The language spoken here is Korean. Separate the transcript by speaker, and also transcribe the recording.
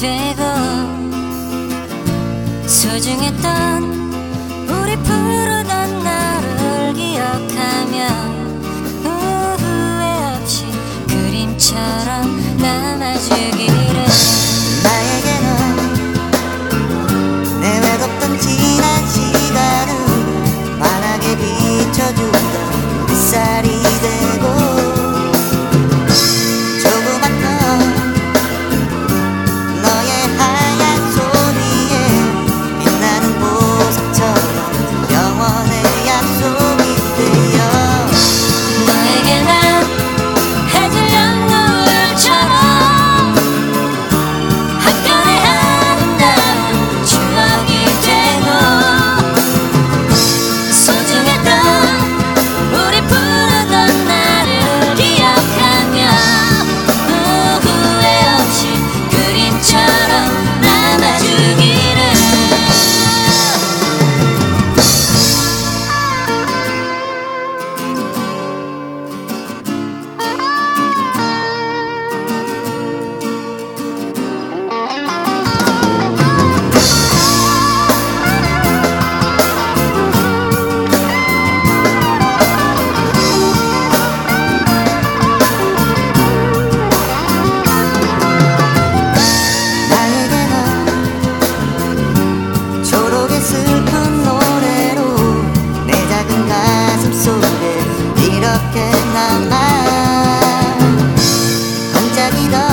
Speaker 1: 되고 소중했던 何